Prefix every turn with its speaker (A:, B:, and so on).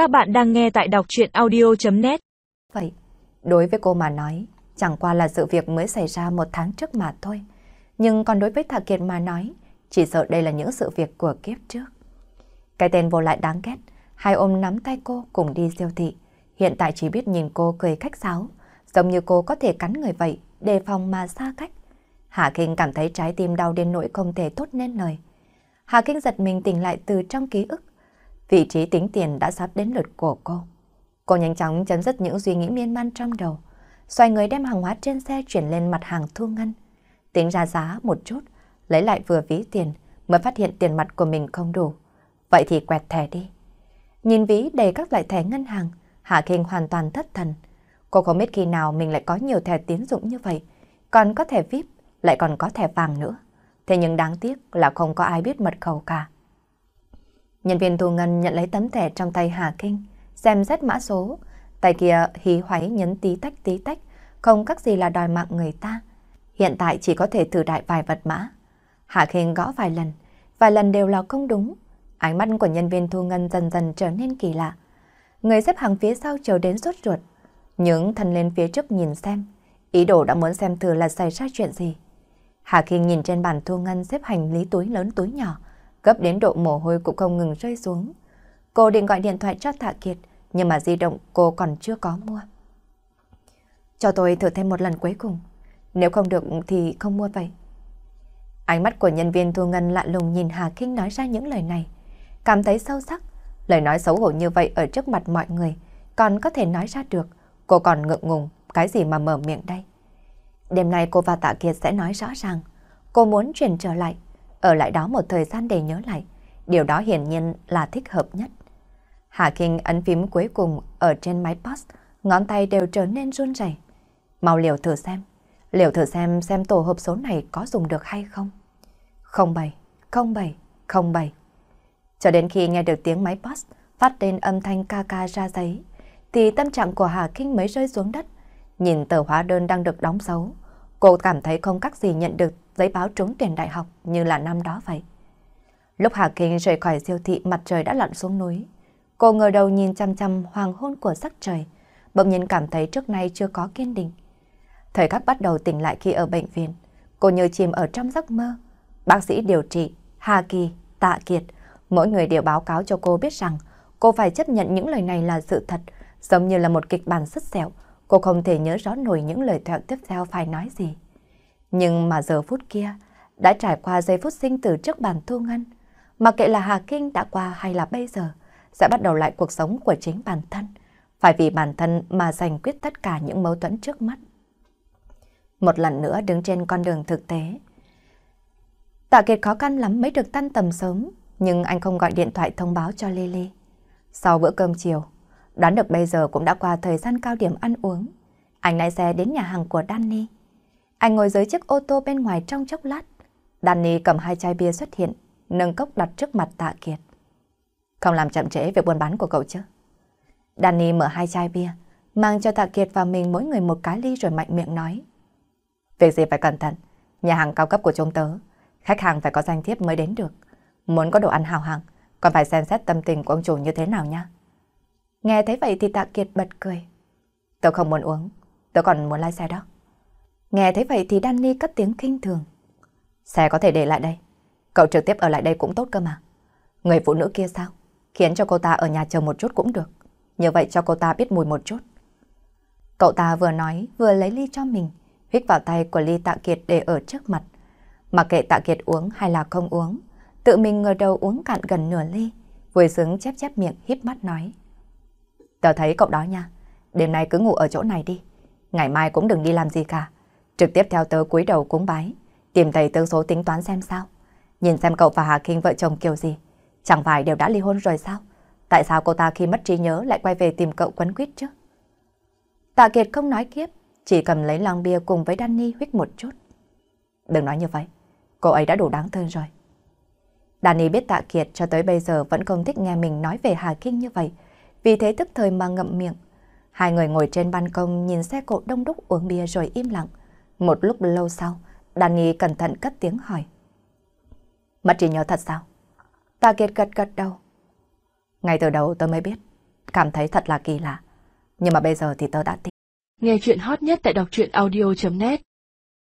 A: Các bạn đang nghe tại đọc chuyện audio.net
B: Vậy, đối với cô mà nói, chẳng qua là sự việc mới xảy ra một tháng trước mà thôi. Nhưng còn đối với Thạc Kiệt mà nói, chỉ sợ đây là những sự việc của kiếp trước. Cái tên vô lại đáng ghét, hai ôm nắm tay cô cùng đi siêu thị. Hiện tại chỉ biết nhìn cô cười khách sáo, giống như cô có thể cắn người vậy, đề phòng mà xa cách. Hà Kinh cảm thấy trái tim đau đến nỗi không thể tốt nên lời. Hà Kinh giật mình tỉnh lại từ trong ký ức. Vị trí tính tiền đã sắp đến lượt của cô. Cô nhanh chóng chấm dứt những suy nghĩ miên man trong đầu. Xoay người đem hàng hóa trên xe chuyển lên mặt hàng thu ngân. Tính ra giá một chút, lấy lại vừa ví tiền mới phát hiện tiền mặt của mình không đủ. Vậy thì quẹt thẻ đi. Nhìn ví đầy các loại thẻ ngân hàng, Hạ Kinh hoàn toàn thất thần. Cô không biết khi nào mình lại có nhiều thẻ tín dụng như vậy, còn có thẻ VIP, lại còn có thẻ vàng nữa. Thế nhưng đáng tiếc là không có ai biết mật khẩu cả. Nhân viên thu ngân nhận lấy tấm thẻ trong tay Hà Kinh, xem xét mã số. Tay kia hí hoáy nhấn tí tách tí tách, không các gì là đòi mạng người ta. Hiện tại chỉ có thể thử đại vài vật mã. Hà Kinh gõ vài lần, vài lần đều là không đúng. Ánh mắt của nhân viên thu ngân dần dần trở nên kỳ lạ. Người xếp hàng phía sau chờ đến sốt ruột. Những thân lên phía trước nhìn xem. Ý đồ đã muốn xem thử là xảy ra chuyện gì. Hà Kinh nhìn trên bàn thu ngân xếp hành lý túi lớn túi nhỏ, gấp đến độ mồ hôi cũng không ngừng rơi xuống. Cô định gọi điện thoại cho Tạ Kiệt, nhưng mà di động cô còn chưa có mua. Cho tôi thử thêm một lần cuối cùng, nếu không được thì không mua vậy. Ánh mắt của nhân viên thu ngân lạ lùng nhìn Hà Kinh nói ra những lời này, cảm thấy sâu sắc. Lời nói xấu hổ như vậy ở trước mặt mọi người, còn có thể nói ra được, cô còn ngượng ngùng, cái gì mà mở miệng đây. Đêm nay cô và Tạ Kiệt sẽ nói rõ ràng, cô muốn chuyển trở lại, ở lại đó một thời gian để nhớ lại. Điều đó hiển nhiên là thích hợp nhất. Hà Kinh ấn phím cuối cùng ở trên máy post, ngón tay đều trở nên run rẩy. Mau liều thử xem, liều thử xem xem tổ hợp số này có dùng được hay không. 07, 07, 07. Cho đến khi nghe được tiếng máy post phát lên âm thanh ca ca ra giấy, thì tâm trạng của Hà Kinh mới rơi xuống đất. Nhìn tờ hóa đơn đang được đóng dấu, cô cảm thấy không các gì nhận được giấy báo trúng tuyển đại học như là năm đó vậy. Lúc Hà Kinh rời khỏi siêu thị mặt trời đã lặn xuống núi. Cô ngờ đầu nhìn chăm chăm hoàng hôn của sắc trời, bỗng nhiên cảm thấy trước nay chưa có kiên định. Thời khắc bắt đầu tỉnh lại khi ở bệnh viện, cô như chìm ở trong giấc mơ. Bác sĩ điều trị, Hà Kỳ, Tạ Kiệt, mỗi người đều báo cáo cho cô biết rằng cô phải chấp nhận những lời này là sự thật, giống như là một kịch bản sứt sẹo. Cô không thể nhớ rõ nổi những lời thoại tiếp theo phải nói gì. Nhưng mà giờ phút kia, đã trải qua giây phút sinh tử trước bàn thu ngân. Mặc kệ là Hà Kinh đã qua hay là bây giờ, sẽ bắt đầu lại cuộc sống của chính bản thân. Phải vì bản thân mà giành quyết tất cả những mâu thuẫn trước mắt. Một lần nữa đứng trên con đường thực tế. Tạ Kiệt khó khăn lắm mới được tan tầm sớm, nhưng anh không gọi điện thoại thông báo cho Lily. Sau bữa cơm chiều, đoán được bây giờ cũng đã qua thời gian cao điểm ăn uống. Anh lái xe đến nhà hàng của Danny. Anh ngồi dưới chiếc ô tô bên ngoài trong chốc lát. Danny cầm hai chai bia xuất hiện, nâng cốc đặt trước mặt Tạ Kiệt. Không làm chậm trễ việc buôn bán của cậu chứ. Danny mở hai chai bia, mang cho Tạ Kiệt và mình mỗi người một cái ly rồi mạnh miệng nói. Việc gì phải cẩn thận, nhà hàng cao cấp của chúng tớ, khách hàng phải có danh thiếp mới đến được. Muốn có đồ ăn hào hạng, còn phải xem xét tâm tình của ông chủ như thế nào nha. Nghe thấy vậy thì Tạ Kiệt bật cười. Tôi không muốn uống, tôi còn muốn lái xe đó. Nghe thấy vậy thì Danny cất tiếng kinh thường. Xe có thể để lại đây. Cậu trực tiếp ở lại đây cũng tốt cơ mà. Người phụ nữ kia sao? Khiến cho cô ta ở nhà chờ một chút cũng được. Như vậy cho cô ta biết mùi một chút. Cậu ta vừa nói vừa lấy ly cho mình, hít vào tay của ly tạ kiệt để ở trước mặt. Mặc kệ tạ kiệt uống hay là không uống, tự mình ngờ đầu uống cạn gần nửa ly, vui sướng chép chép miệng híp mắt nói. Tớ thấy cậu đó nha, đêm nay cứ ngủ ở chỗ này đi, ngày mai cũng đừng đi làm gì cả. Trực tiếp theo tớ cúi đầu cúng bái, tìm thầy tương số tính toán xem sao. Nhìn xem cậu và Hà Kinh vợ chồng kiểu gì. Chẳng phải đều đã ly hôn rồi sao? Tại sao cô ta khi mất trí nhớ lại quay về tìm cậu quấn quýt chứ? Tạ Kiệt không nói kiếp, chỉ cầm lấy lon bia cùng với Danny huyết một chút. Đừng nói như vậy, cô ấy đã đủ đáng thương rồi. Danny biết Tạ Kiệt cho tới bây giờ vẫn không thích nghe mình nói về Hà Kinh như vậy, vì thế tức thời mà ngậm miệng. Hai người ngồi trên ban công nhìn xe cộ đông đúc uống bia rồi im lặng. Một lúc lâu sau, Danny cẩn thận cất tiếng hỏi. Mất trí nhớ thật sao? Ta Kiệt gật gật đầu. Ngay từ đầu tôi mới biết, cảm thấy thật là kỳ lạ. Nhưng mà bây giờ thì tôi đã tin.
A: Nghe chuyện hot nhất tại đọc truyện audio.net